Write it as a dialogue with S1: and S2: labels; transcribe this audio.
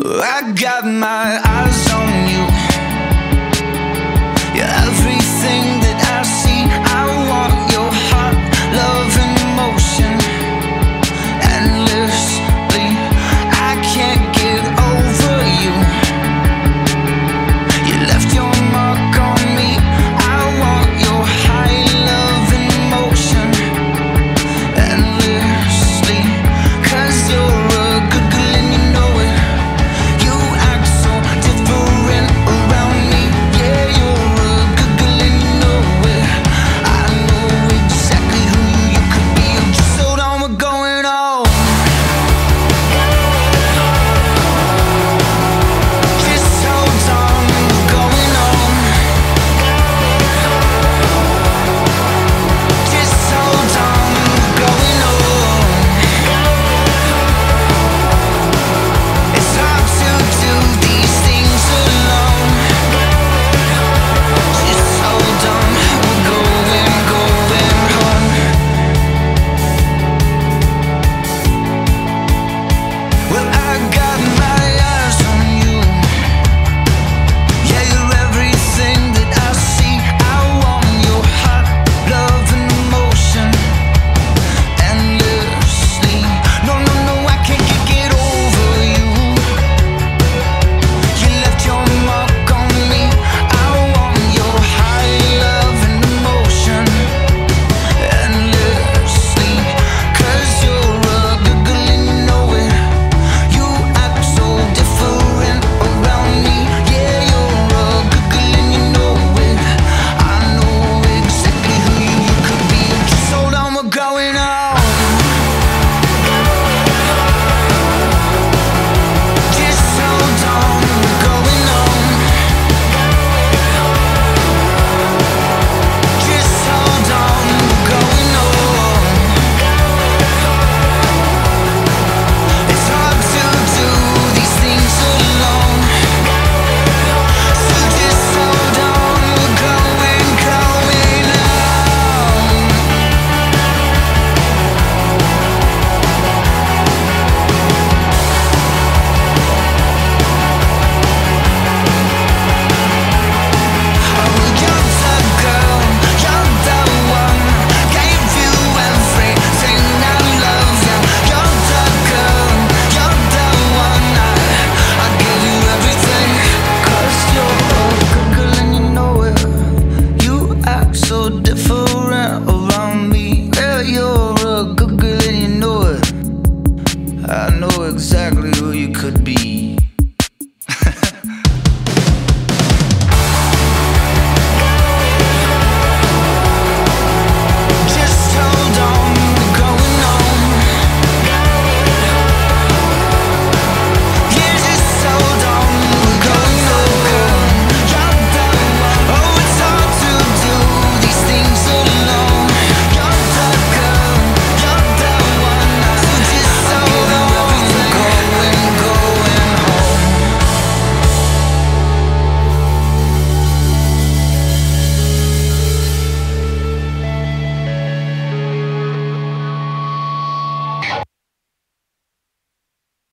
S1: I got my eyes on